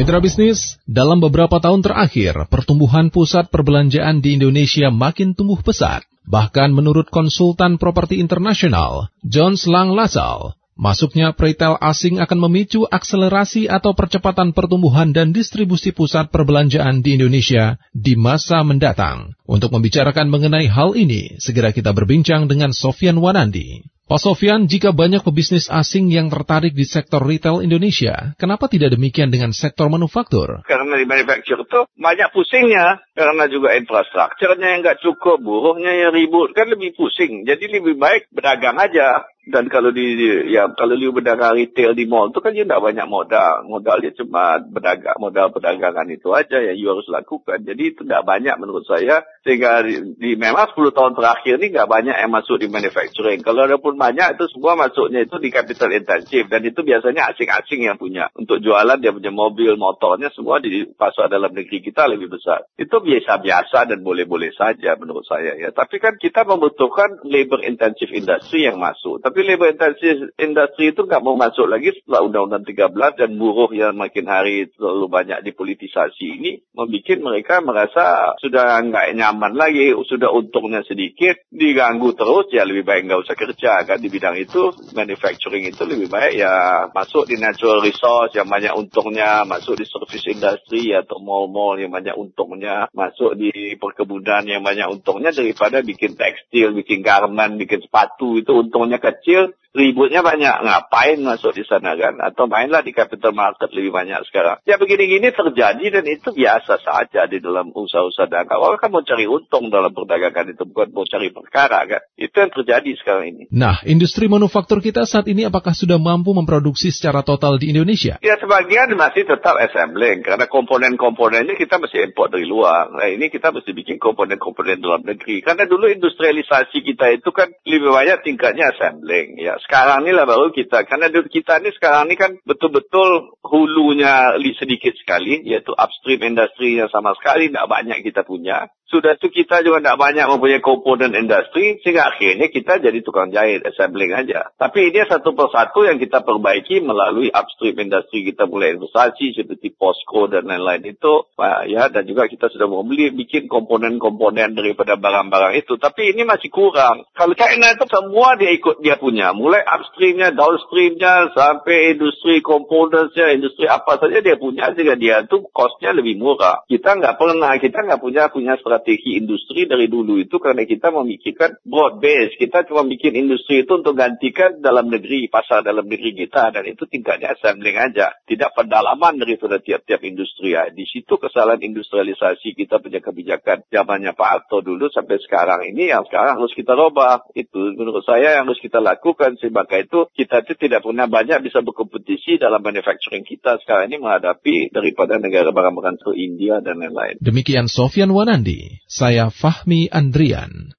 Mitra bisnis, dalam beberapa tahun terakhir, pertumbuhan pusat perbelanjaan di Indonesia makin tumbuh pesat. Bahkan menurut konsultan properti internasional, John Slang Lasal, masuknya retail asing akan memicu akselerasi atau percepatan pertumbuhan dan distribusi pusat perbelanjaan di Indonesia di masa mendatang. Untuk membicarakan mengenai hal ini, segera kita berbincang dengan Sofian Wanandi. Pak Sofian, jika banyak pebisnis asing yang tertarik di sektor retail Indonesia, kenapa tidak demikian dengan sektor manufaktur? Karena di manufaktur itu banyak pusingnya, karena juga infrastrukturnya yang nggak cukup, buruhnya yang ribut, kan lebih pusing. Jadi lebih baik berdagang aja. Dan kalau di ya kalau dia berdagang retail di mall itu kan dia tidak banyak modal. Modal dia cuma berdagang, modal perdagangan itu aja yang you harus lakukan. Jadi itu tidak banyak menurut saya. Sehingga di, di memang 10 tahun terakhir ini nggak banyak yang masuk di manufacturing. Kalau ada pun banyak itu semua masuknya itu di capital intensif. Dan itu biasanya asing-asing yang punya. Untuk jualan dia punya mobil, motornya semua di pasar dalam negeri kita lebih besar. Itu biasa-biasa dan boleh-boleh saja menurut saya ya. Tapi kan kita membutuhkan labor intensive industry yang masuk. Tapi industry itu nggak mau masuk lagi setelah Undang-Undang 13 dan buruh yang makin hari terlalu banyak dipolitisasi ini membuat mereka merasa sudah nggak nyaman lagi, sudah untungnya sedikit, diganggu terus ya lebih baik nggak usah kerja. Kan di bidang itu manufacturing itu lebih baik ya masuk di natural resource yang banyak untungnya, masuk di service industry atau mall-mall yang banyak untungnya, masuk di perkebunan yang banyak untungnya daripada bikin tekstil, bikin garment, bikin sepatu itu untungnya kecil kecil, ributnya banyak. Ngapain masuk di sana kan? Atau mainlah di capital market lebih banyak sekarang. Ya begini-gini terjadi dan itu biasa saja di dalam usaha-usaha dagang. Orang kan mau cari untung dalam perdagangan itu, bukan mau cari perkara kan. Itu yang terjadi sekarang ini. Nah, industri manufaktur kita saat ini apakah sudah mampu memproduksi secara total di Indonesia? Ya, sebagian masih tetap assembling. Karena komponen-komponennya kita mesti import dari luar. Nah, ini kita mesti bikin komponen-komponen dalam negeri. Karena dulu industrialisasi kita itu kan lebih banyak tingkatnya assembling. Ya, sekarang inilah baru kita, karena kita ini sekarang ini kan betul-betul hulunya sedikit sekali, yaitu upstream industri yang sama sekali tidak banyak kita punya. Sudah itu kita juga tidak banyak mempunyai komponen industri, sehingga akhirnya kita jadi tukang jahit, assembling aja. Tapi ini satu persatu yang kita perbaiki melalui upstream industri kita mulai investasi seperti Posco dan lain-lain itu. Ya, dan juga kita sudah membeli, bikin komponen-komponen daripada barang-barang itu. Tapi ini masih kurang. Kalau China itu semua dia ikut dia punya. Mulai upstreamnya, downstreamnya, sampai industri komponennya, industri apa saja dia punya. Sehingga dia itu costnya lebih murah. Kita nggak pernah, kita nggak punya punya strategi industri dari dulu itu karena kita memikirkan broad base. Kita cuma bikin industri itu untuk gantikan dalam negeri, pasar dalam negeri kita. Dan itu tingkatnya assembling aja. Tidak pendalaman daripada tiap-tiap industri. Ya. Di situ kesalahan industrialisasi kita punya kebijakan zamannya Pak Harto dulu sampai sekarang ini yang sekarang harus kita robah. Itu menurut saya yang harus kita lakukan. Sebab itu kita itu tidak pernah banyak bisa berkompetisi dalam manufacturing kita sekarang ini menghadapi daripada negara barang-barang ke India dan lain-lain. Demikian Sofian Wanandi. Saya Fahmi Andrian.